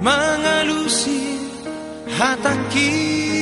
Mengalusi hataku